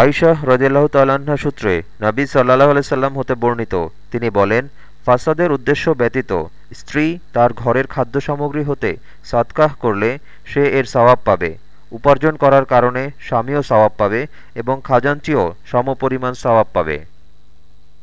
আইশাহ রদিয়াল্লাহ তাল্লাহ্না সূত্রে নাবী সাল্লাহ আলাইসাল্লাম হতে বর্ণিত। তিনি বলেন, ফাসাদের উদ্দেশ্য ব্যতীত স্ত্রী তার ঘরের খাদ্য সামগ্রী হতে সাতকাহ করলে সে এর সওয়াব পাবে, উপার্জন করার কারণে স্বামীও সওয়াব পাবে এবং খাজাঞ্চিও সমপরিমাণ সওয়াব পাবে।